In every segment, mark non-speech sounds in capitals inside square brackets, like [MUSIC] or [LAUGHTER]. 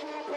I'm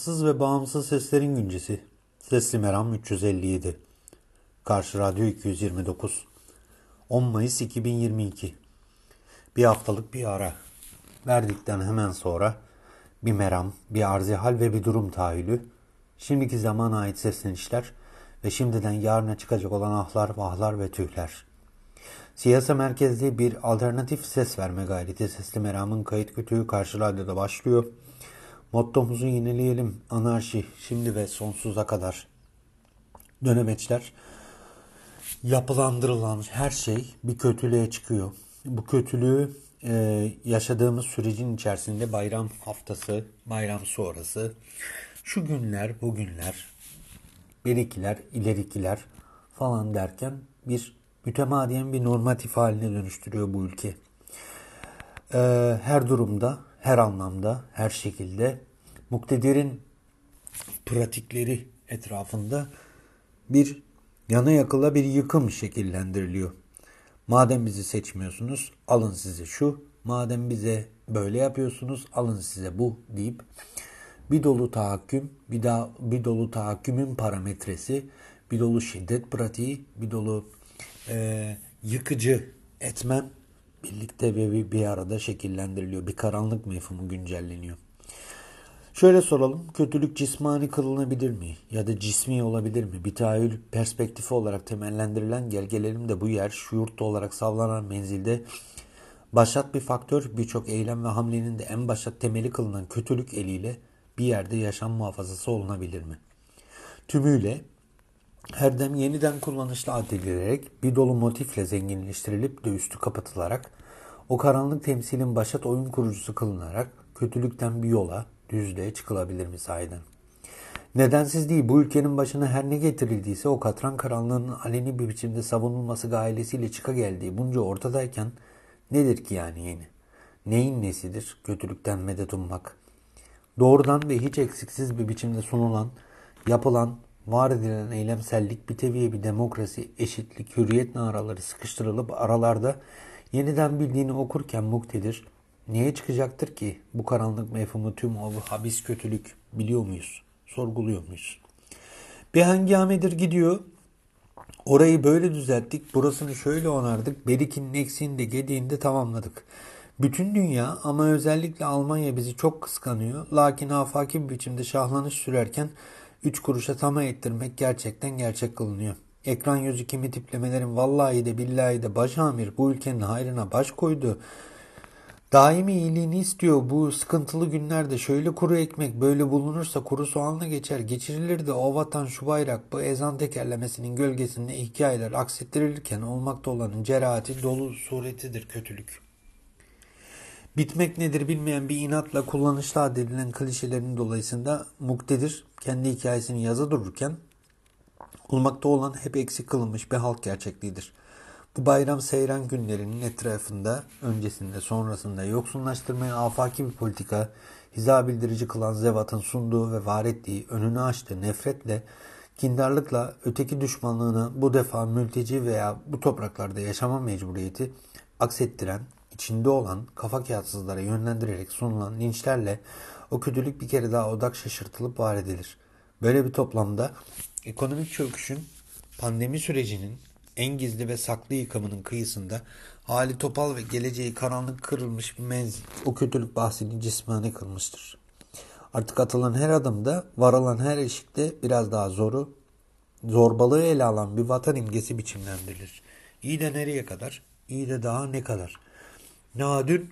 Bağlantısız ve bağımsız seslerin güncesi. Sesli Meram 357. Karşı Radyo 229. 10 Mayıs 2022. Bir haftalık bir ara. Verdikten hemen sonra bir meram, bir arzi hal ve bir durum tahayyülü. Şimdiki zamana ait seslenişler ve şimdiden yarına çıkacak olan ahlar, vahlar ve tühler. Siyasa merkezli bir alternatif ses verme gayreti Sesli Meram'ın kayıt kütüğü karşı radyoda başlıyor. Mottomuzu yenileyelim. Anarşi şimdi ve sonsuza kadar. Dönemeçler yapılandırılan her şey bir kötülüğe çıkıyor. Bu kötülüğü e, yaşadığımız sürecin içerisinde bayram haftası, bayram sonrası, şu günler, bugünler, berikiler, ilerikiler falan derken bir mütemadiyen bir normatif haline dönüştürüyor bu ülke. Ee, her durumda, her anlamda, her şekilde muktedirin pratikleri etrafında bir yana yakıla bir yıkım şekillendiriliyor. Madem bizi seçmiyorsunuz alın size şu, madem bize böyle yapıyorsunuz alın size bu deyip bir dolu tahakküm, bir, daha, bir dolu tahakkümün parametresi, bir dolu şiddet pratiği, bir dolu e, yıkıcı etmem birlikte ve bir, bir arada şekillendiriliyor. Bir karanlık mefhumu güncelleniyor. Şöyle soralım, kötülük cismani kılınabilir mi? Ya da cismi olabilir mi? Bir tahayyül perspektifi olarak temellendirilen gelgelerim de bu yer, şu yurtta olarak savlanan menzilde başat bir faktör, birçok eylem ve hamlenin de en başat temeli kılınan kötülük eliyle bir yerde yaşam muhafazası olunabilir mi? Tümüyle her dem yeniden kullanışlı addedilerek bir dolu motifle zenginleştirilip de üstü kapatılarak o karanlık temsilin başat oyun kurucusu kılınarak kötülükten bir yola, düzlüğe çıkılabilir mi sahiden? Nedensiz değil bu ülkenin başına her ne getirildiyse o katran karanlığının aleni bir biçimde savunulması gailesiyle çıka geldiği bunca ortadayken nedir ki yani yeni? Neyin nesidir kötülükten medet ummak? Doğrudan ve hiç eksiksiz bir biçimde sunulan, yapılan, var edilen eylemsellik bir bir demokrasi, eşitlik, hürriyet naraları sıkıştırılıp aralarda yeniden bildiğini okurken muktedir, niye çıkacaktır ki bu karanlık mefhumu tüm o habis kötülük biliyor muyuz? Sorguluyor muyuz? Bir hangamedir gidiyor, orayı böyle düzelttik, burasını şöyle onardık, berikinin eksiğini de gediğini tamamladık. Bütün dünya ama özellikle Almanya bizi çok kıskanıyor. Lakin afaki bir biçimde şahlanış sürerken 3 kuruşa tamah ettirmek gerçekten gerçek kılınıyor. Ekran yüzü kimi tiplemelerin vallahi de billahi de baş amir bu ülkenin hayrına baş koydu. Daimi iyiliğini istiyor. Bu sıkıntılı günlerde şöyle kuru ekmek böyle bulunursa kuru soğanla geçer. Geçirilir de o vatan şu bayrak bu ezan tekerlemesinin gölgesinde hikayeler aksettirilirken olmakta olanın cerahati dolu suretidir kötülük. Bitmek nedir bilmeyen bir inatla kullanışlı addedilen klişelerin dolayısında muktedir kendi hikayesini yazı dururken olmakta olan hep eksik kılınmış bir halk gerçekliğidir. Bu bayram seyran günlerinin etrafında, öncesinde, sonrasında yoksunlaştırmaya afaki bir politika, hiza bildirici kılan zevatın sunduğu ve var ettiği, önünü açtığı nefretle, kindarlıkla öteki düşmanlığını bu defa mülteci veya bu topraklarda yaşama mecburiyeti aksettiren, içinde olan kafa kağıtsızlara yönlendirerek sunulan linçlerle o kötülük bir kere daha odak şaşırtılıp var edilir. Böyle bir toplamda ekonomik çöküşün pandemi sürecinin en gizli ve saklı yıkımının kıyısında hali topal ve geleceği karanlık kırılmış bir menzil o kötülük bahsini cismane kılmıştır. Artık atılan her adımda, varılan her eşikte biraz daha zoru, zorbalığı ele alan bir vatan imgesi biçimlendirilir. İyi de nereye kadar? İyi de daha ne kadar? Daha dün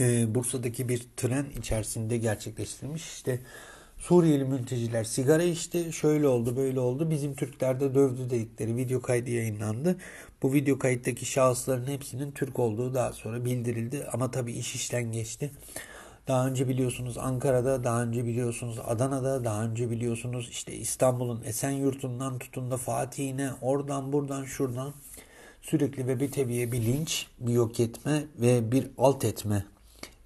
e, Bursa'daki bir tren içerisinde gerçekleştirilmiş. İşte Suriyeli mülteciler sigara içti, şöyle oldu, böyle oldu. Bizim Türkler de dövdü dedikleri video kaydı yayınlandı. Bu video kayıttaki şahısların hepsinin Türk olduğu daha sonra bildirildi. Ama tabii iş işten geçti. Daha önce biliyorsunuz Ankara'da, daha önce biliyorsunuz Adana'da, daha önce biliyorsunuz işte İstanbul'un Esenyurt'undan tutun da Fatih'ine, oradan buradan şuradan sürekli ve bir teviye bir linç, bir yok etme ve bir alt etme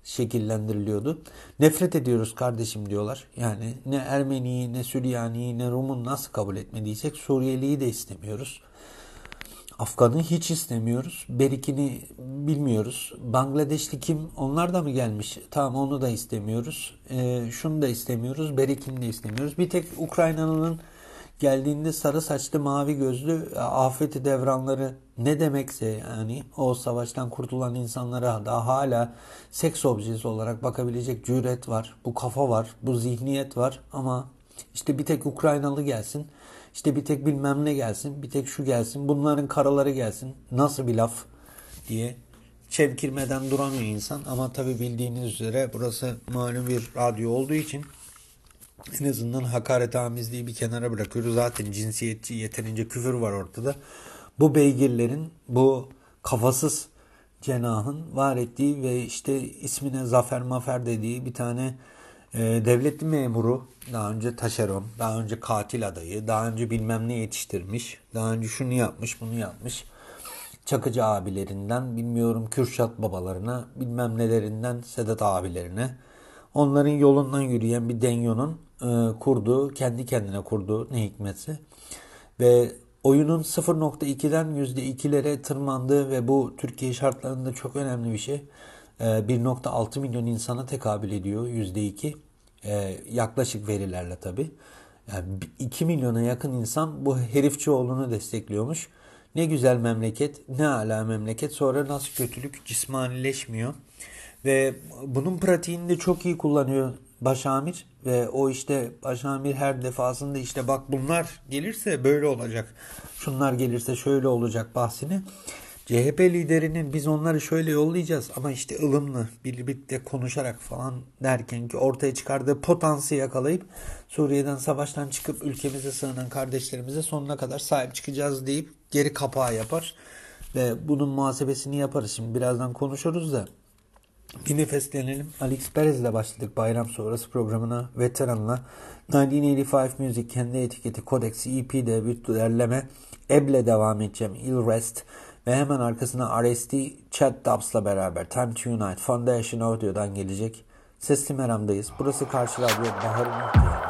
şekillendiriliyordu. Nefret ediyoruz kardeşim diyorlar. Yani ne Ermeniyi, ne Süryani'yi, ne Rum'un nasıl kabul etmediysek Suriyeliyi de istemiyoruz. Afgan'ı hiç istemiyoruz. Berik'ini bilmiyoruz. Bangladeşli kim? Onlar da mı gelmiş? Tamam onu da istemiyoruz. E, şunu da istemiyoruz. Berik'ini de istemiyoruz. Bir tek Ukrayna'nın geldiğinde sarı saçlı mavi gözlü e, afeti devranları ne demekse yani o savaştan kurtulan insanlara da hala seks objesi olarak bakabilecek cüret var. Bu kafa var. Bu zihniyet var ama işte bir tek Ukraynalı gelsin. İşte bir tek bilmem ne gelsin. Bir tek şu gelsin. Bunların karaları gelsin. Nasıl bir laf diye çevkirmeden duramıyor insan. Ama tabi bildiğiniz üzere burası malum bir radyo olduğu için en azından hakaret amizliği bir kenara bırakıyoruz. Zaten cinsiyetçi yeterince küfür var ortada. Bu beygirlerin, bu kafasız cenahın var ettiği ve işte ismine Zafer Mafer dediği bir tane e, devletli memuru, daha önce taşeron, daha önce katil adayı, daha önce bilmem ne yetiştirmiş, daha önce şunu yapmış, bunu yapmış. Çakıcı abilerinden, bilmiyorum Kürşat babalarına, bilmem nelerinden Sedat abilerine. Onların yolundan yürüyen bir Denyo'nun e, kurduğu, kendi kendine kurduğu ne hikmetse. Ve oyunun 0.2'den %2'lere tırmandığı ve bu Türkiye şartlarında çok önemli bir şey. 1.6 ee, milyon insana tekabül ediyor %2. Ee, yaklaşık verilerle tabi. Yani 2 milyona yakın insan bu herifçioğlunu destekliyormuş. Ne güzel memleket, ne ala memleket. Sonra nasıl kötülük cismanileşmiyor. Ve bunun pratiğini de çok iyi kullanıyor başamir. Ve o işte başamir her defasında işte bak bunlar gelirse böyle olacak. Şunlar gelirse şöyle olacak bahsini CHP liderinin biz onları şöyle yollayacağız ama işte ılımlı birlikte konuşarak falan derken ki ortaya çıkardığı potansiyeli yakalayıp Suriye'den savaştan çıkıp ülkemize sığınan kardeşlerimize sonuna kadar sahip çıkacağız deyip geri kapağı yapar. Ve bunun muhasebesini yaparız. Şimdi birazdan konuşuruz da bir nefeslenelim. Alex Perez ile başladık bayram sonrası programına. Veteranla 1985 Music kendi etiketi Codex EP'de bir derleme. Eb'le devam edeceğim. Il Rest. Ve hemen arkasına RST Chat Dubs'la beraber Time to Unite Foundation Audio'dan gelecek. Sesli Meram'dayız. Burası Karşı Radyo Bahar'ın Muhtemelen.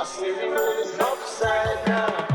I say the world is upside down.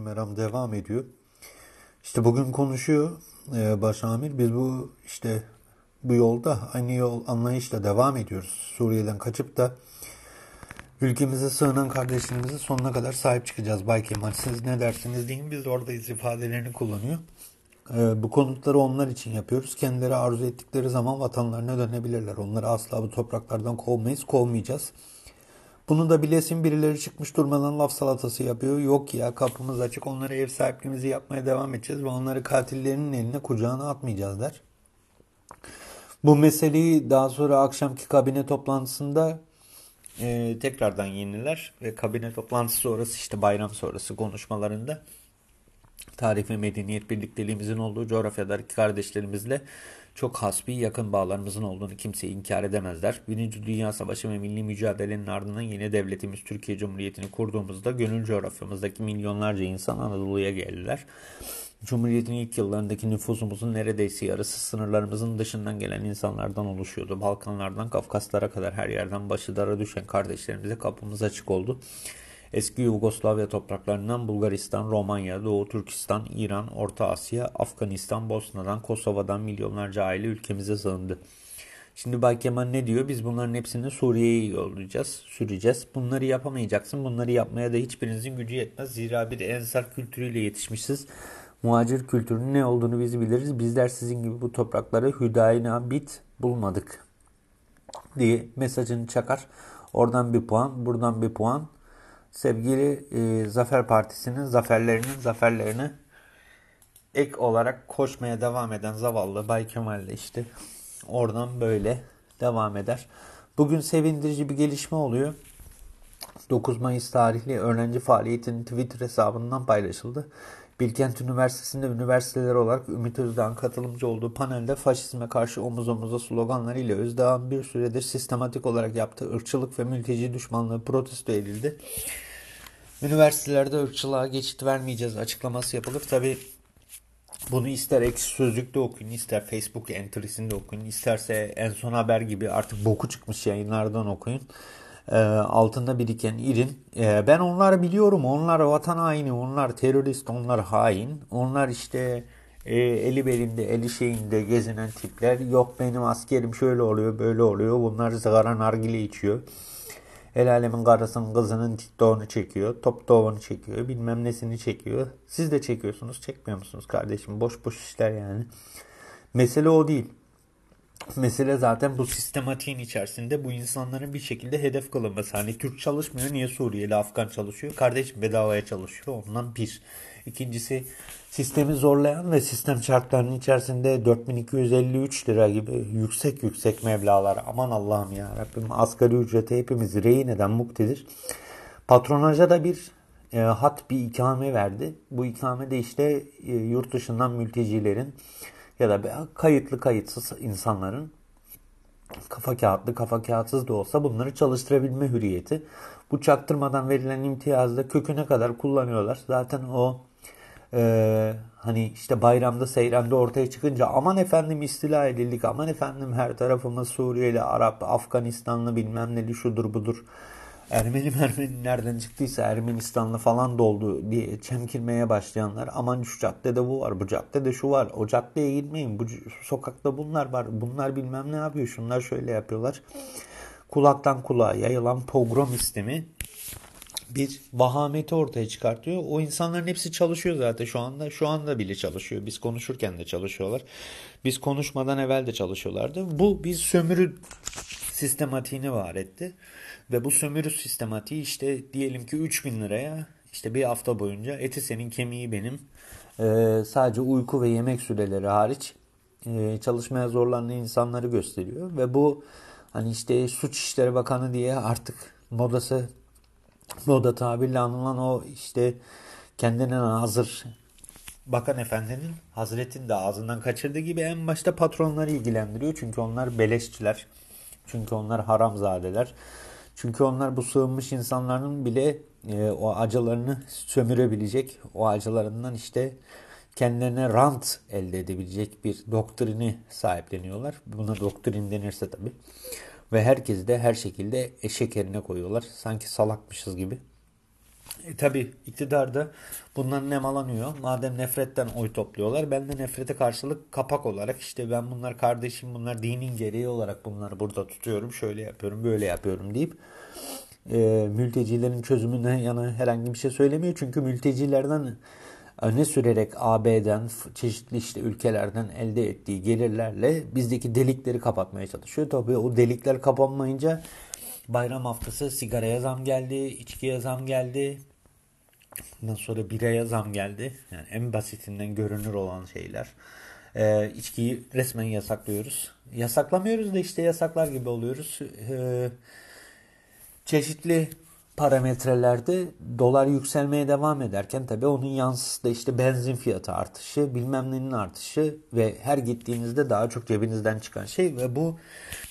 Meram devam ediyor. İşte bugün konuşuyor e, Başamir. Biz bu işte bu yolda aynı yol anlayışla devam ediyoruz. Suriye'den kaçıp da ülkemize sığınan kardeşlerimize sonuna kadar sahip çıkacağız. Bay Kemal siz ne dersiniz deyin biz oradayız ifadelerini kullanıyor. E, bu konutları onlar için yapıyoruz. Kendileri arzu ettikleri zaman vatanlarına dönebilirler. Onları asla bu topraklardan kovmayız, kovmayacağız. Bunu da bilesin birileri çıkmış durmadan laf salatası yapıyor. Yok ya kapımız açık onlara ev sahipliğimizi yapmaya devam edeceğiz ve onları katillerinin eline kucağına atmayacağız der. Bu meseleyi daha sonra akşamki kabine toplantısında e, tekrardan yeniler ve kabine toplantısı sonrası işte bayram sonrası konuşmalarında tarih ve medeniyet birlikteliğimizin olduğu coğrafyadaki kardeşlerimizle çok hasbi yakın bağlarımızın olduğunu kimse inkar edemezler. Birinci Dünya Savaşı ve milli mücadelenin ardından yeni devletimiz Türkiye Cumhuriyeti'ni kurduğumuzda gönül coğrafyamızdaki milyonlarca insan Anadolu'ya geldiler. Cumhuriyetin ilk yıllarındaki nüfusumuzun neredeyse yarısı sınırlarımızın dışından gelen insanlardan oluşuyordu. Balkanlardan Kafkaslara kadar her yerden başı dara düşen kardeşlerimize kapımız açık oldu. Eski Yugoslavya topraklarından Bulgaristan, Romanya, Doğu Türkistan, İran, Orta Asya, Afganistan, Bosna'dan, Kosova'dan milyonlarca aile ülkemize sığındı. Şimdi Bay Kemal ne diyor? Biz bunların hepsini Suriye'ye yollayacağız, süreceğiz. Bunları yapamayacaksın. Bunları yapmaya da hiçbirinizin gücü yetmez. Zira bir ensar kültürüyle yetişmişiz. Muhacir kültürünün ne olduğunu biz biliriz. Bizler sizin gibi bu toprakları hüdayına bit bulmadık diye mesajını çakar. Oradan bir puan, buradan bir puan. Sevgili e, Zafer Partisi'nin zaferlerinin zaferlerini ek olarak koşmaya devam eden zavallı Bay Kemal de işte oradan böyle devam eder. Bugün sevindirici bir gelişme oluyor. 9 Mayıs tarihli öğrenci faaliyetinin Twitter hesabından paylaşıldı. Bilkent Üniversitesi'nde üniversiteler olarak Ümit Özdağ'ın katılımcı olduğu panelde faşizme karşı omuz omuza sloganlarıyla Özdağ'ın bir süredir sistematik olarak yaptığı ırkçılık ve mülteci düşmanlığı protesto edildi. Üniversitelerde ırkçılığa geçit vermeyeceğiz açıklaması yapılır. Tabi bunu ister ekşi sözlükte okuyun, ister Facebook entry'sinde okuyun, isterse en son haber gibi artık boku çıkmış yayınlardan okuyun. Ee, altında biriken irin. Ee, ben onları biliyorum. Onlar vatan haini, onlar terörist, onlar hain. Onlar işte e, eli belinde, eli şeyinde gezinen tipler. Yok benim askerim şöyle oluyor, böyle oluyor. Bunlar sigara nargile içiyor. El alemin karısının kızının TikTok'unu çekiyor. Top Dog'unu çekiyor. Bilmem nesini çekiyor. Siz de çekiyorsunuz. Çekmiyor musunuz kardeşim? Boş boş işler yani. Mesele o değil. Mesele zaten bu sistematiğin içerisinde bu insanların bir şekilde hedef kılınması. Hani Türk çalışmıyor. Niye Suriyeli, Afgan çalışıyor? Kardeşim bedavaya çalışıyor. Ondan bir. İkincisi sistemi zorlayan ve sistem şartlarının içerisinde 4253 lira gibi yüksek yüksek meblalar. Aman Allah'ım ya Rabbim asgari ücrete hepimiz rehin eden muktedir. Patronaja da bir e, hat bir ikame verdi. Bu ikame de işte e, yurt dışından mültecilerin ya da kayıtlı kayıtsız insanların kafa kağıtlı kafa kağıtsız da olsa bunları çalıştırabilme hürriyeti. Bu çaktırmadan verilen imtiyazda köküne kadar kullanıyorlar. Zaten o e, hani işte bayramda seyramda ortaya çıkınca aman efendim istila edildik aman efendim her tarafımız Suriyeli, Arap, Afganistanlı bilmem neli şudur budur. Ermeni [LAUGHS] Ermeni nereden çıktıysa Ermenistanlı falan doldu diye çemkirmeye başlayanlar aman şu caddede bu var bu caddede şu var o caddeye gitmeyin bu sokakta bunlar var bunlar bilmem ne yapıyor şunlar şöyle yapıyorlar. Kulaktan kulağa yayılan pogrom istemi bir vahameti ortaya çıkartıyor. O insanların hepsi çalışıyor zaten şu anda. Şu anda bile çalışıyor. Biz konuşurken de çalışıyorlar. Biz konuşmadan evvel de çalışıyorlardı. Bu bir sömürü sistematiğini var etti. Ve bu sömürü sistematiği işte diyelim ki 3000 liraya işte bir hafta boyunca eti senin kemiği benim ee, sadece uyku ve yemek süreleri hariç e, çalışmaya zorlanan insanları gösteriyor. Ve bu hani işte suç işleri bakanı diye artık modası moda tabirle anılan o işte kendine hazır bakan efendinin Hazret'in de ağzından kaçırdığı gibi en başta patronları ilgilendiriyor. Çünkü onlar beleşçiler. Çünkü onlar haramzadeler. Çünkü onlar bu sığınmış insanların bile e, o acılarını sömürebilecek, o acılarından işte kendilerine rant elde edebilecek bir doktrini sahipleniyorlar. Buna doktrin denirse tabii. Ve herkesi de her şekilde eşek koyuyorlar. Sanki salakmışız gibi. E tabi iktidarda bundan nemalanıyor. Madem nefretten oy topluyorlar ben de nefrete karşılık kapak olarak işte ben bunlar kardeşim bunlar dinin gereği olarak bunları burada tutuyorum. Şöyle yapıyorum böyle yapıyorum deyip e, mültecilerin çözümünden yana herhangi bir şey söylemiyor. Çünkü mültecilerden öne sürerek AB'den çeşitli işte ülkelerden elde ettiği gelirlerle bizdeki delikleri kapatmaya çalışıyor. Tabii o delikler kapanmayınca bayram haftası sigaraya zam geldi, içkiye zam geldi. Ondan sonra biraya zam geldi. Yani en basitinden görünür olan şeyler. Ee, içkiyi resmen yasaklıyoruz. Yasaklamıyoruz da işte yasaklar gibi oluyoruz. Ee, çeşitli parametrelerde dolar yükselmeye devam ederken tabii onun yansısı da işte benzin fiyatı artışı, bilmem nenin artışı ve her gittiğinizde daha çok cebinizden çıkan şey ve bu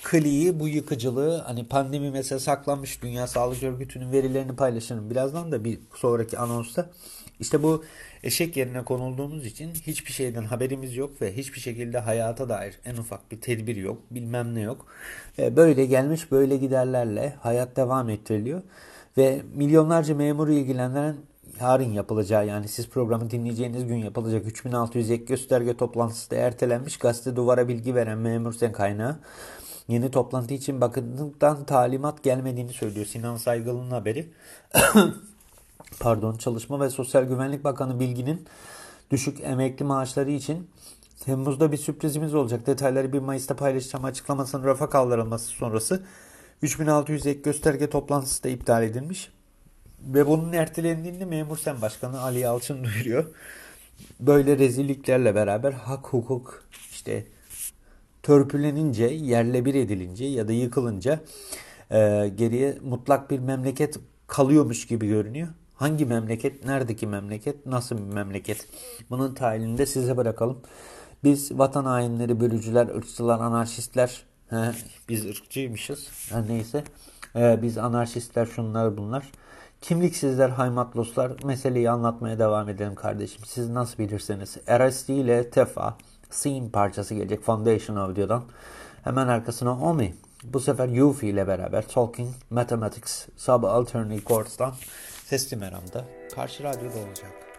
kliği, bu yıkıcılığı hani pandemi mesela saklanmış Dünya Sağlık Örgütü'nün verilerini paylaşırım birazdan da bir sonraki anonsta. İşte bu eşek yerine konulduğumuz için hiçbir şeyden haberimiz yok ve hiçbir şekilde hayata dair en ufak bir tedbir yok, bilmem ne yok. Böyle gelmiş böyle giderlerle hayat devam ettiriliyor. Ve milyonlarca memuru ilgilendiren yarın yapılacağı yani siz programı dinleyeceğiniz gün yapılacak 3600 ek gösterge toplantısı da ertelenmiş. Gazete duvara bilgi veren memur sen kaynağı. yeni toplantı için bakanlıktan talimat gelmediğini söylüyor. Sinan Saygılı'nın haberi. [COUGHS] Pardon Çalışma ve Sosyal Güvenlik Bakanı Bilgin'in düşük emekli maaşları için Temmuz'da bir sürprizimiz olacak. Detayları 1 Mayıs'ta paylaşacağım açıklamasının rafa kaldırılması sonrası 3600 ek gösterge toplantısı da iptal edilmiş. Ve bunun ertelendiğini Memur Sen Başkanı Ali Yalçın [LAUGHS] duyuruyor. Böyle rezilliklerle beraber hak hukuk işte törpülenince, yerle bir edilince ya da yıkılınca e, geriye mutlak bir memleket kalıyormuş gibi görünüyor. Hangi memleket, neredeki memleket, nasıl bir memleket? Bunun tayinini de size bırakalım. Biz vatan hainleri, bölücüler, ırkçılar, anarşistler, biz ırkçıymışız, her neyse. E, biz anarşistler, şunlar bunlar. Kimliksizler, haymatloslar meseleyi anlatmaya devam edelim kardeşim. Siz nasıl bilirseniz. RSD ile Tefa, Scene parçası gelecek Foundation Audio'dan. Hemen arkasına Omi. Bu sefer Yuffie ile beraber Talking Mathematics Subalternate Chords'tan Sesli Meram'da karşı radyoda olacak.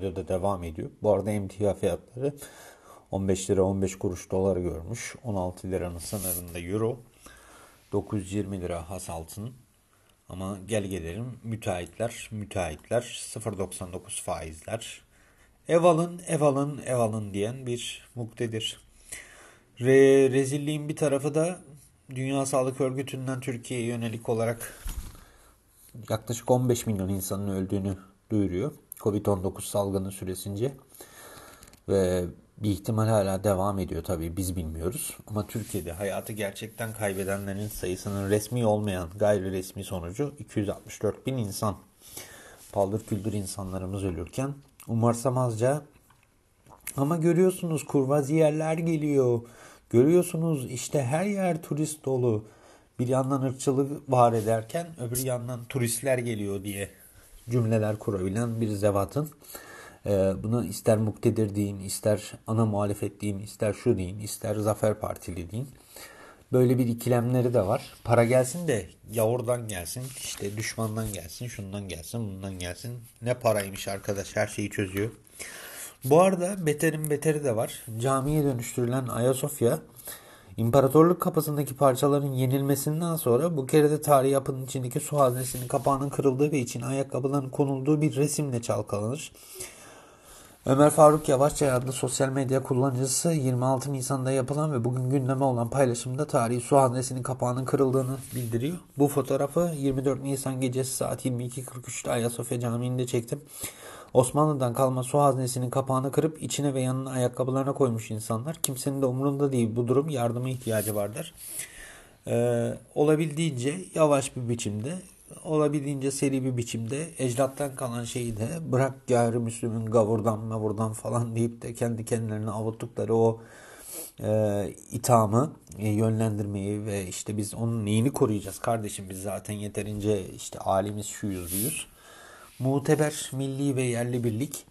Radyo'da devam ediyor. Bu arada emtia fiyatları 15 lira 15 kuruş dolar görmüş. 16 liranın sınırında euro. 920 lira has altın. Ama gel gelelim müteahhitler, müteahhitler 0.99 faizler. Ev alın, ev alın, ev alın diyen bir muktedir. Re, rezilliğin bir tarafı da Dünya Sağlık Örgütü'nden Türkiye'ye yönelik olarak yaklaşık 15 milyon insanın öldüğünü duyuruyor. Covid-19 salgını süresince. Ve bir ihtimal hala devam ediyor tabii biz bilmiyoruz. Ama Türkiye'de hayatı gerçekten kaybedenlerin sayısının resmi olmayan gayri resmi sonucu 264 bin insan. Paldır küldür insanlarımız ölürken umursamazca ama görüyorsunuz kurvaziyerler geliyor. Görüyorsunuz işte her yer turist dolu. Bir yandan ırkçılık var ederken öbür yandan turistler geliyor diye cümleler kurabilen bir zevatın. Ee, buna ister muktedir deyin, ister ana muhalefet deyin, ister şu deyin, ister Zafer Partili deyin. Böyle bir ikilemleri de var. Para gelsin de ya oradan gelsin, işte düşmandan gelsin, şundan gelsin, bundan gelsin. Ne paraymış arkadaş her şeyi çözüyor. Bu arada beterin beteri de var. Camiye dönüştürülen Ayasofya İmparatorluk kapısındaki parçaların yenilmesinden sonra bu kere de tarihi yapının içindeki su haznesinin kapağının kırıldığı ve için ayakkabıların konulduğu bir resimle çalkalanır. Ömer Faruk Yavaşçay adlı sosyal medya kullanıcısı 26 Nisan'da yapılan ve bugün gündeme olan paylaşımda tarihi su haznesinin kapağının kırıldığını bildiriyor. Bu fotoğrafı 24 Nisan gecesi saat 22.43'te Ayasofya Camii'nde çektim. Osmanlı'dan kalma su haznesinin kapağını kırıp içine ve yanına ayakkabılarına koymuş insanlar. Kimsenin de umurunda değil bu durum yardıma ihtiyacı vardır. Ee, olabildiğince yavaş bir biçimde, olabildiğince seri bir biçimde ecdattan kalan şeyi de bırak gayrimüslimin gavurdan mavurdan falan deyip de kendi kendilerine avuttukları o e, ithamı e, yönlendirmeyi ve işte biz onun neyini koruyacağız kardeşim biz zaten yeterince işte alimiz şuyuz buyuz. Muteber milli ve yerli birlik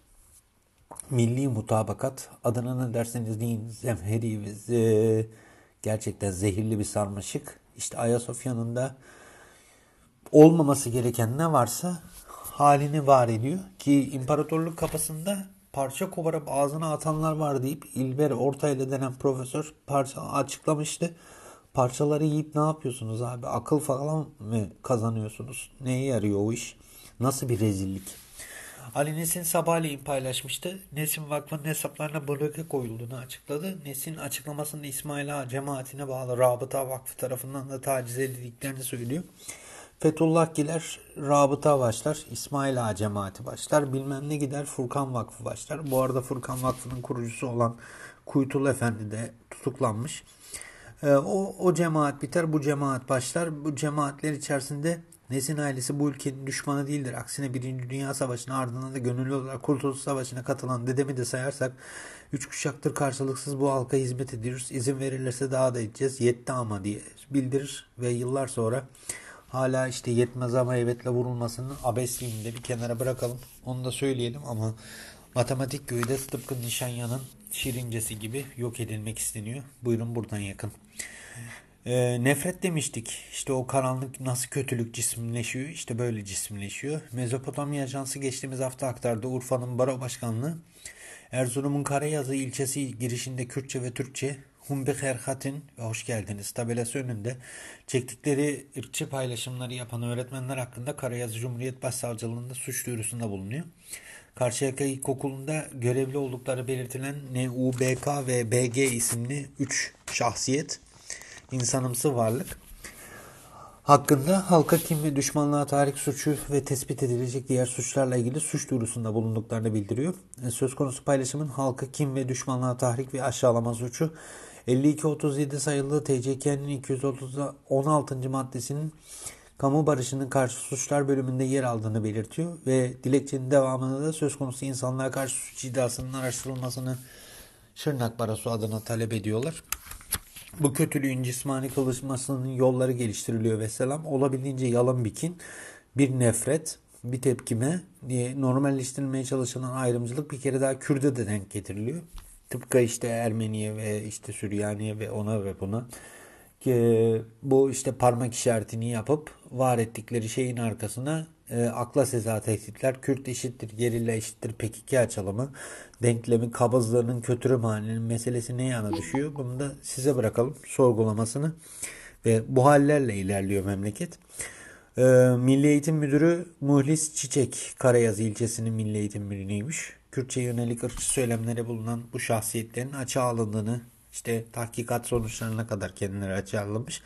milli mutabakat adına ne derseniz deyin zemheri ve ze- gerçekten zehirli bir sarmaşık. İşte Ayasofya'nın da olmaması gereken ne varsa halini var ediyor. Ki imparatorluk kapısında parça koparıp ağzına atanlar var deyip İlber Ortaylı denen profesör parça açıklamıştı. Parçaları yiyip ne yapıyorsunuz abi? Akıl falan mı kazanıyorsunuz? Neye yarıyor o iş? Nasıl bir rezillik? Ali Nesin sabahleyin paylaşmıştı. Nesin Vakfı'nın hesaplarına bloke koyulduğunu açıkladı. Nesin açıklamasında İsmail Ağa cemaatine bağlı Rabıta Vakfı tarafından da taciz edildiklerini söylüyor. Fethullah Giler Rabıta başlar, İsmail Ağa cemaati başlar, bilmem ne gider Furkan Vakfı başlar. Bu arada Furkan Vakfı'nın kurucusu olan Kuytul Efendi de tutuklanmış. Ee, o, o cemaat biter, bu cemaat başlar. Bu cemaatler içerisinde Nesin ailesi bu ülkenin düşmanı değildir. Aksine Birinci Dünya Savaşı'nın ardından da gönüllü olarak Kurtuluş Savaşı'na katılan dedemi de sayarsak üç kuşaktır karşılıksız bu halka hizmet ediyoruz. İzin verirlerse daha da edeceğiz. Yetti ama diye bildirir ve yıllar sonra hala işte yetmez ama evetle vurulmasının abesliğini de bir kenara bırakalım. Onu da söyleyelim ama matematik köyü de tıpkı Nişanya'nın şirincesi gibi yok edilmek isteniyor. Buyurun buradan yakın. Ee, nefret demiştik. İşte o karanlık nasıl kötülük cisimleşiyor? İşte böyle cisimleşiyor. Mezopotamya Ajansı geçtiğimiz hafta aktardı Urfa'nın baro başkanlığı. Erzurum'un Karayazı ilçesi girişinde Kürtçe ve Türkçe Humbe Herhatin ve hoş geldiniz tabelası önünde çektikleri ırkçı paylaşımları yapan öğretmenler hakkında Karayazı Cumhuriyet Başsavcılığında suç duyurusunda bulunuyor. Karşıyaka İlkokulu'nda görevli oldukları belirtilen NUBK ve BG isimli 3 şahsiyet insanımsı varlık hakkında halka kim ve düşmanlığa tahrik suçu ve tespit edilecek diğer suçlarla ilgili suç duyurusunda bulunduklarını bildiriyor. E, Söz konusu paylaşımın halka kim ve düşmanlığa tahrik ve aşağılama suçu 5237 sayılı TCK'nin 216. maddesinin kamu barışının karşı suçlar bölümünde yer aldığını belirtiyor ve dilekçenin devamında da söz konusu insanlığa karşı suç iddiasının araştırılmasını Şırnak Barosu adına talep ediyorlar. Bu kötülüğün cismani kılışmasının yolları geliştiriliyor ve selam olabildiğince yalın bikin, bir nefret, bir tepkime diye normalleştirilmeye çalışılan ayrımcılık bir kere daha Kürt'e de denk getiriliyor. Tıpkı işte Ermeniye ve işte Süryaniye ve ona ve buna ki bu işte parmak işaretini yapıp var ettikleri şeyin arkasına e, akla seza tehditler, Kürt eşittir, gerilla eşittir, PKK açılımı, denklemi, kabızlarının kötürüm halinin meselesi ne yana düşüyor? Bunu da size bırakalım sorgulamasını ve bu hallerle ilerliyor memleket. E, Milli Eğitim Müdürü Muhlis Çiçek, Karayazı ilçesinin Milli Eğitim Müdürü'ymüş. Kürtçe yönelik ırkçı söylemlere bulunan bu şahsiyetlerin açığa alındığını, işte tahkikat sonuçlarına kadar kendileri açığa alınmış.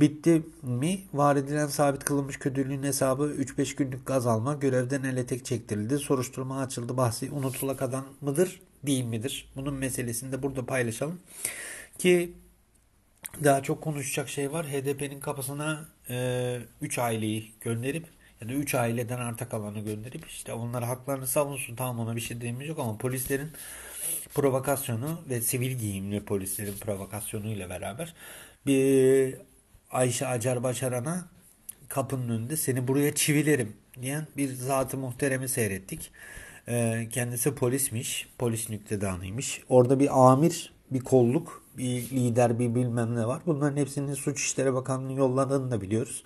Bitti mi? Var edilen sabit kılınmış kötülüğün hesabı 3-5 günlük gaz alma, görevden ele tek çektirildi, soruşturma açıldı, bahsi unutulak adam mıdır, değil midir? Bunun meselesini de burada paylaşalım. Ki daha çok konuşacak şey var. HDP'nin kapısına 3 aileyi gönderip ya da 3 aileden arta kalanı gönderip işte onlara haklarını savunsun tamam ona bir şey yok ama polislerin provokasyonu ve sivil giyimli polislerin provokasyonuyla beraber bir Ayşe Acar Başaran'a kapının önünde seni buraya çivilerim diyen bir zat-ı muhteremi seyrettik. Ee, kendisi polismiş, polis nüktedanıymış. Orada bir amir, bir kolluk bir lider bir bilmem ne var. Bunların hepsinin Suç İşleri Bakanlığı'nın yolladığını da biliyoruz.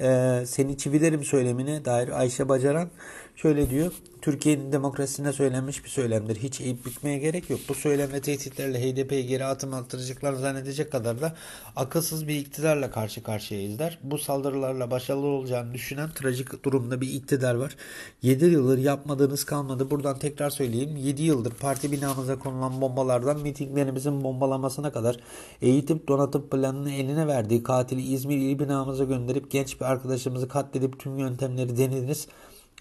Ee, seni çivilerim söylemine dair Ayşe Bacaran şöyle diyor. Türkiye'nin demokrasisine söylenmiş bir söylemdir. Hiç eğip bükmeye gerek yok. Bu söylem ve tehditlerle HDP'yi geri adım attıracaklarını zannedecek kadar da akılsız bir iktidarla karşı karşıyayız der. Bu saldırılarla başarılı olacağını düşünen trajik durumda bir iktidar var. 7 yıldır yapmadığınız kalmadı. Buradan tekrar söyleyeyim. 7 yıldır parti binamıza konulan bombalardan mitinglerimizin bombalamasına kadar eğitip donatıp planını eline verdiği katili İzmir il binamıza gönderip genç bir arkadaşımızı katledip tüm yöntemleri denediniz.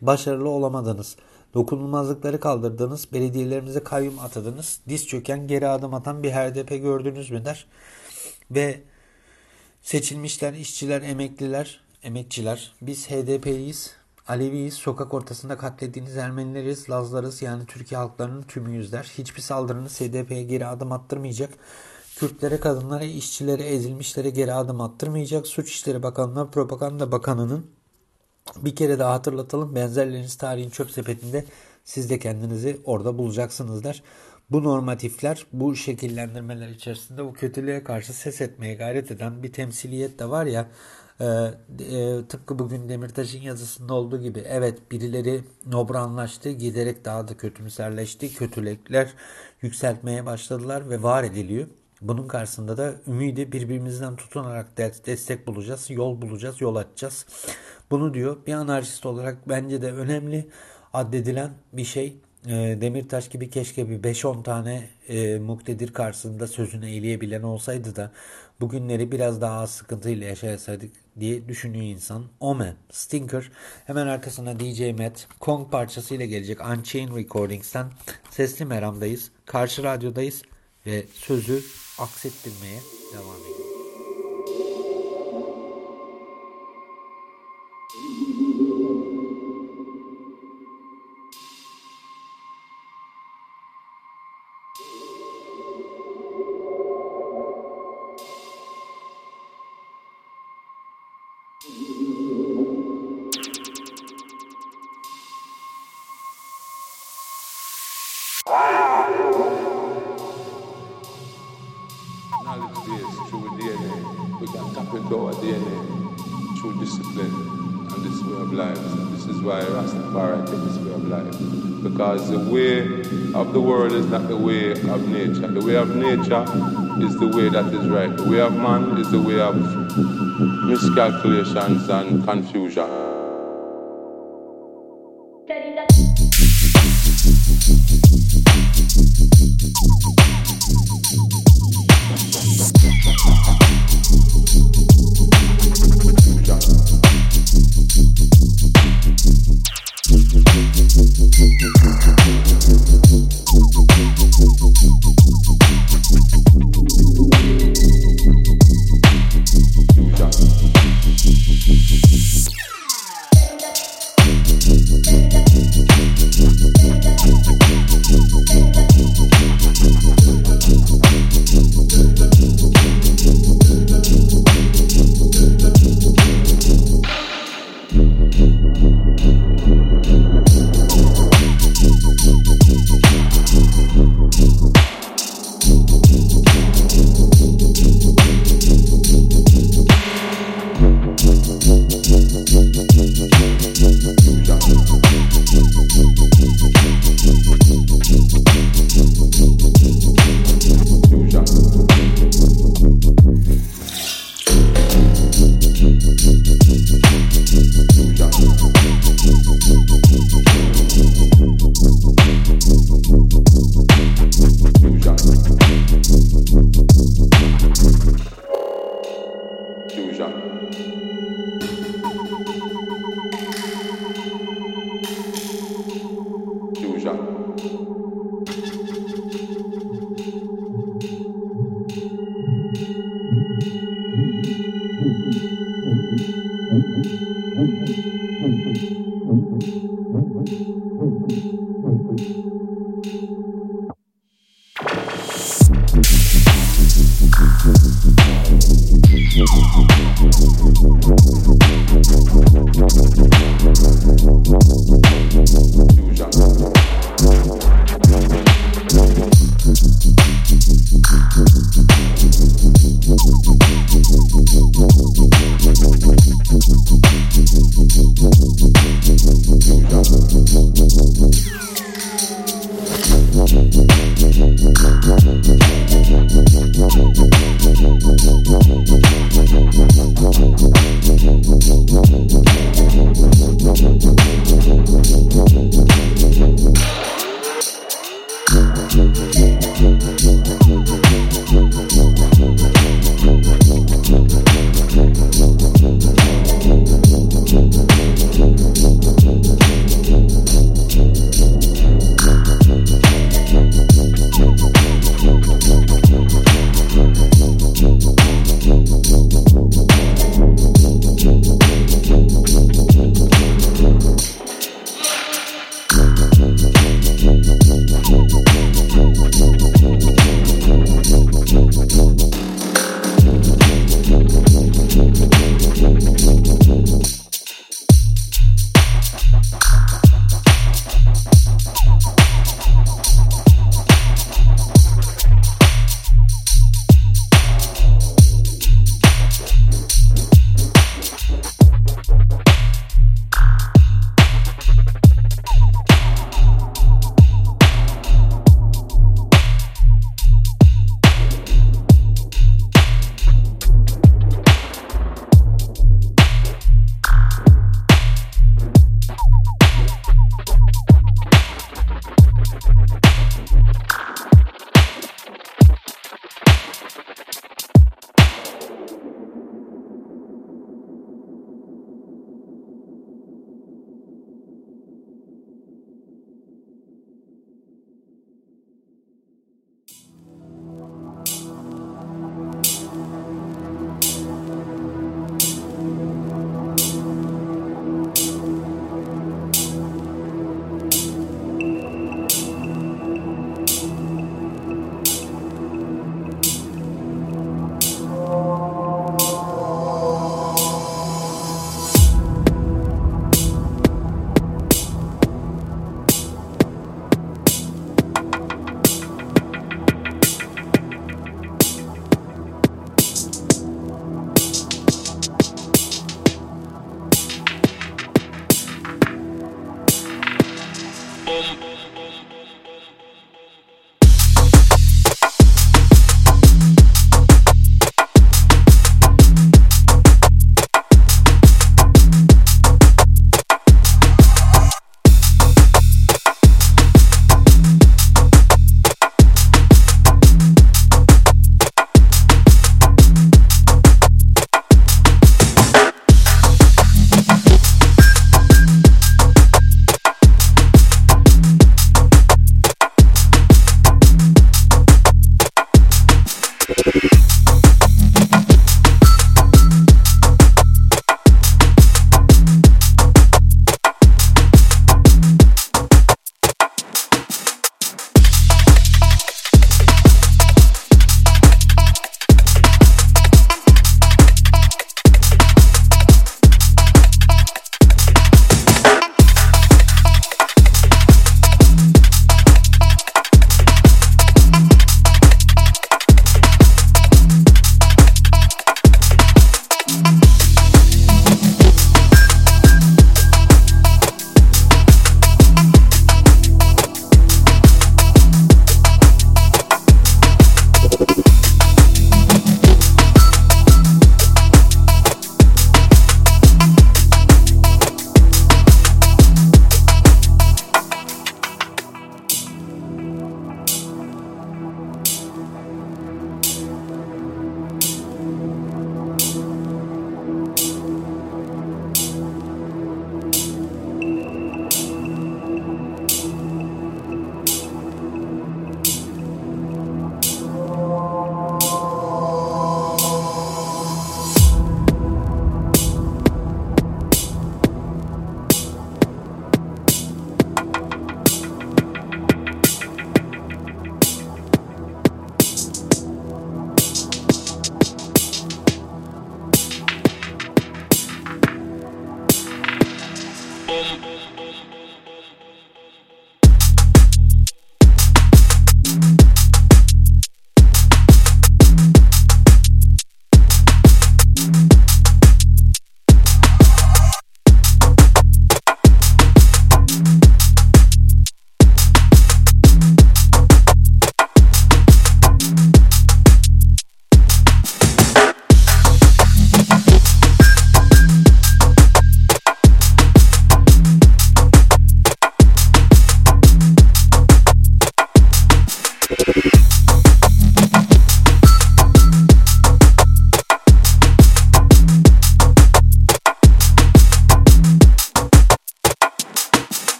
Başarılı olamadınız. Dokunulmazlıkları kaldırdınız. Belediyelerimize kayyum atadınız. Diz çöken geri adım atan bir HDP gördünüz mü der. Ve seçilmişler, işçiler, emekliler, emekçiler. Biz HDP'liyiz. Aleviyiz, sokak ortasında katlettiğiniz Ermenileriz, Lazlarız yani Türkiye halklarının tümüyüz der. Hiçbir saldırınız HDP'ye geri adım attırmayacak. Kürtlere, kadınlara, işçilere, ezilmişlere geri adım attırmayacak. Suç İşleri Bakanlığı, Propaganda Bakanı'nın bir kere daha hatırlatalım. Benzerleriniz tarihin çöp sepetinde siz de kendinizi orada bulacaksınız der. Bu normatifler, bu şekillendirmeler içerisinde o kötülüğe karşı ses etmeye gayret eden bir temsiliyet de var ya e, e, tıpkı bugün Demirtaş'ın yazısında olduğu gibi evet birileri nobranlaştı giderek daha da kötümserleşti kötülükler yükseltmeye başladılar ve var ediliyor. Bunun karşısında da ümidi birbirimizden tutunarak destek bulacağız, yol bulacağız, yol açacağız. Bunu diyor bir anarşist olarak bence de önemli addedilen bir şey. E, Demirtaş gibi keşke bir 5-10 tane e, muktedir karşısında sözünü eğleyebilen olsaydı da bugünleri biraz daha az sıkıntıyla yaşayasaydık diye düşünüyor insan. Omen, Stinker, hemen arkasına DJ Matt, Kong parçasıyla gelecek Unchained Recordings'ten Sesli Meram'dayız, Karşı Radyo'dayız ve sözü aksettirmeye devam ediyoruz. Into our DNA through discipline and this way of life. This is why Rastafari take this way of life. Because the way of the world is not the way of nature. The way of nature is the way that is right. The way of man is the way of miscalculations and confusion. 秀一下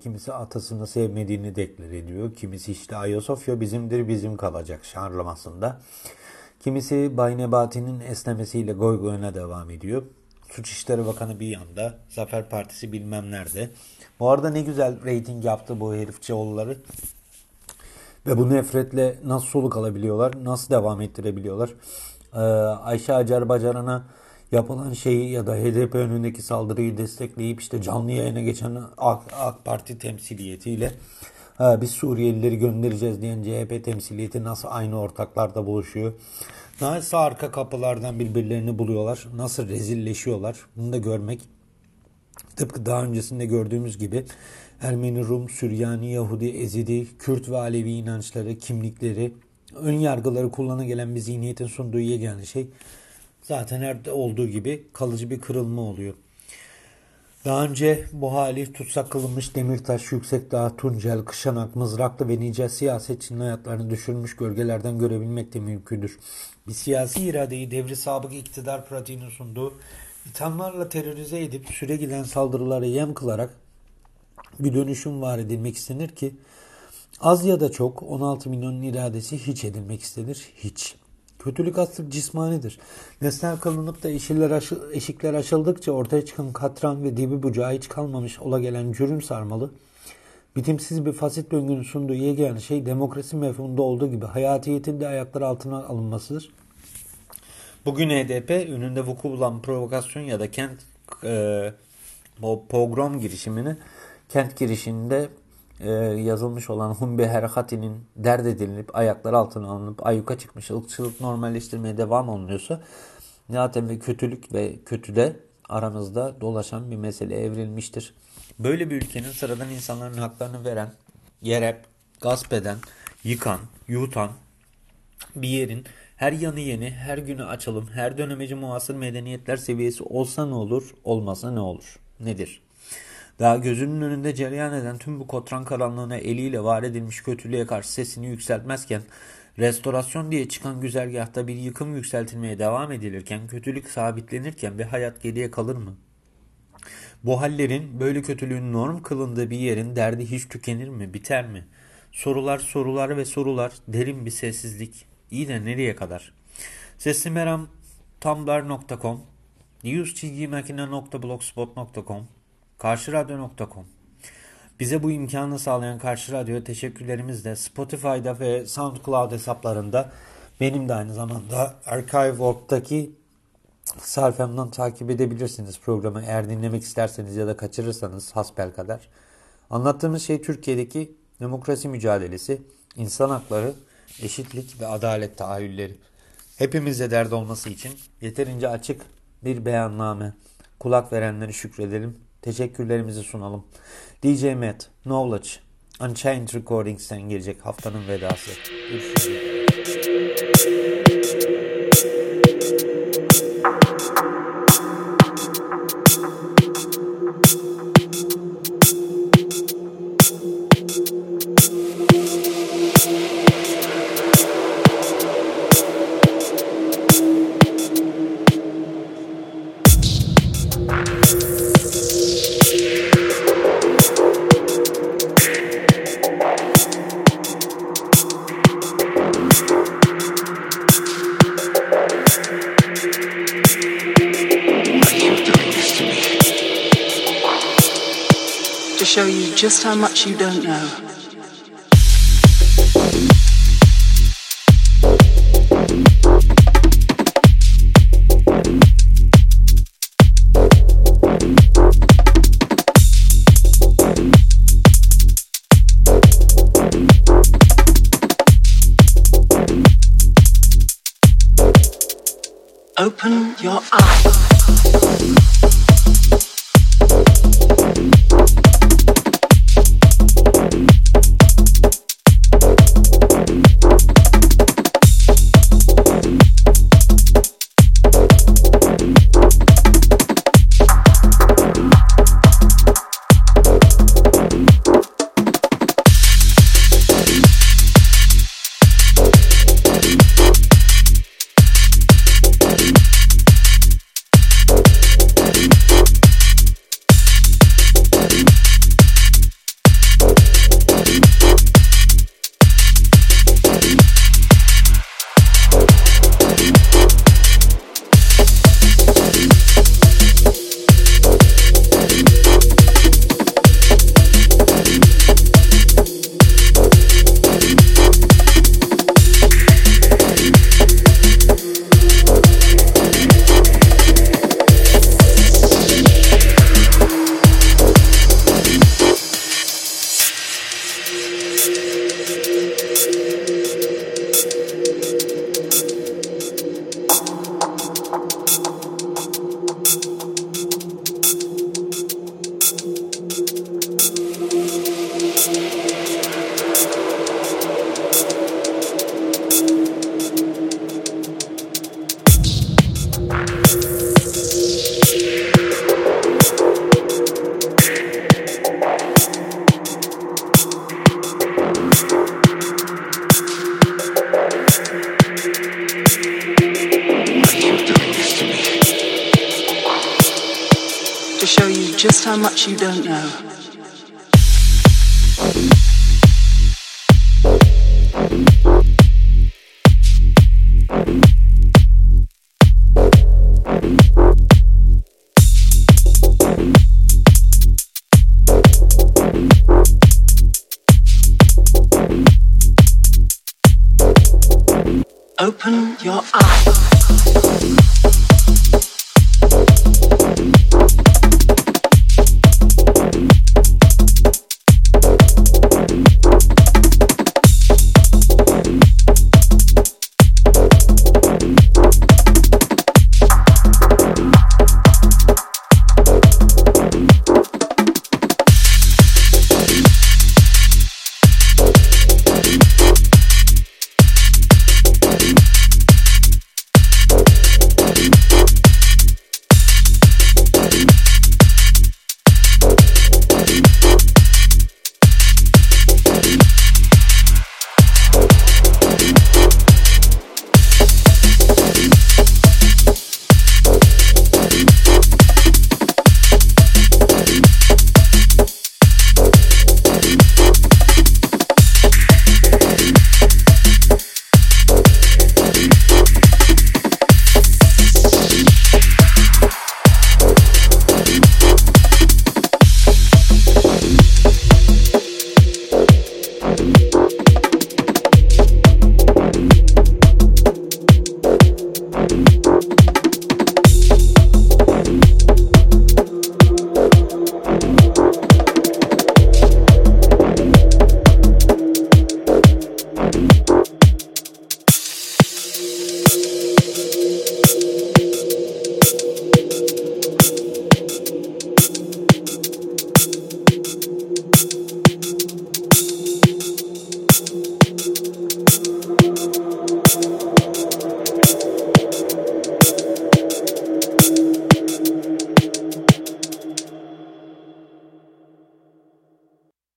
kimisi atasını sevmediğini deklar ediyor. Kimisi işte Ayasofya bizimdir bizim kalacak şarlamasında. Kimisi Bay Nebati'nin esnemesiyle goy goyuna devam ediyor. Suç İşleri Bakanı bir yanda, Zafer Partisi bilmem nerede. Bu arada ne güzel reyting yaptı bu herifçioğulları. Ve bu nefretle nasıl soluk alabiliyorlar, nasıl devam ettirebiliyorlar. Ee, Ayşe Acar Bacaran'a yapılan şeyi ya da HDP önündeki saldırıyı destekleyip işte canlı yayına geçen AK, AK Parti temsiliyetiyle ha, biz Suriyelileri göndereceğiz diyen CHP temsiliyeti nasıl aynı ortaklarda buluşuyor. Nasıl arka kapılardan birbirlerini buluyorlar, nasıl rezilleşiyorlar bunu da görmek Tıpkı daha öncesinde gördüğümüz gibi Ermeni, Rum, Süryani, Yahudi, Ezidi, Kürt ve Alevi inançları, kimlikleri, ön yargıları kullana gelen bir zihniyetin sunduğu yegane şey zaten her olduğu gibi kalıcı bir kırılma oluyor. Daha önce bu hali tutsak kılınmış Demirtaş, Yüksekdağ, Tuncel, Kışanak, Mızraklı ve nice siyasetçinin hayatlarını düşürmüş gölgelerden görebilmek de mümkündür. Bir siyasi iradeyi devri sabık iktidar pratiğinin sunduğu ithamlarla terörize edip süre giden saldırılara yem kılarak bir dönüşüm var edilmek istenir ki az ya da çok 16 milyonun iradesi hiç edilmek istenir. Hiç. Kötülük aslında cismanidir. Nesnel kalınıp da eşikler, aşı, eşikler aşıldıkça ortaya çıkan katran ve dibi bucağı hiç kalmamış ola gelen cürüm sarmalı, bitimsiz bir fasit döngünün sunduğu yegane şey demokrasi mefhumunda olduğu gibi hayatiyetin de ayaklar altına alınmasıdır. Bugün HDP önünde vuku bulan provokasyon ya da kent e, pogrom girişimini kent girişinde e, yazılmış olan [LAUGHS] Humbe Harekati'nin dert edilip ayaklar altına alınıp ayyuka çıkmış ırkçılık normalleştirmeye devam olunuyorsa zaten ve kötülük ve kötü de aramızda dolaşan bir mesele evrilmiştir. Böyle bir ülkenin sıradan insanların haklarını veren, yerep, gasp eden, yıkan, yutan bir yerin her yanı yeni, her günü açalım, her dönemeci muasır medeniyetler seviyesi olsa ne olur, olmasa ne olur? Nedir? Daha gözünün önünde cereyan eden tüm bu kotran karanlığına eliyle var edilmiş kötülüğe karşı sesini yükseltmezken, restorasyon diye çıkan güzergahta bir yıkım yükseltilmeye devam edilirken, kötülük sabitlenirken bir hayat geriye kalır mı? Bu hallerin, böyle kötülüğün norm kılındığı bir yerin derdi hiç tükenir mi, biter mi? Sorular, sorular ve sorular, derin bir sessizlik. İyi de nereye kadar? Sesli Meram tumblr.com newsçizgimakine.blogspot.com karşıradyo.com Bize bu imkanı sağlayan Karşı Radyo'ya teşekkürlerimiz de Spotify'da ve SoundCloud hesaplarında benim de aynı zamanda Archive.org'daki sayfamdan takip edebilirsiniz programı. Eğer dinlemek isterseniz ya da kaçırırsanız hasbel kadar. Anlattığımız şey Türkiye'deki demokrasi mücadelesi, insan hakları, eşitlik ve adalet tahayyülleri. Hepimizde dert olması için yeterince açık bir beyanname. Kulak verenleri şükredelim. Teşekkürlerimizi sunalım. DJ Matt, Knowledge, Unchained Recordings'ten gelecek haftanın vedası. Görüşürüz. How much you don't your eyes.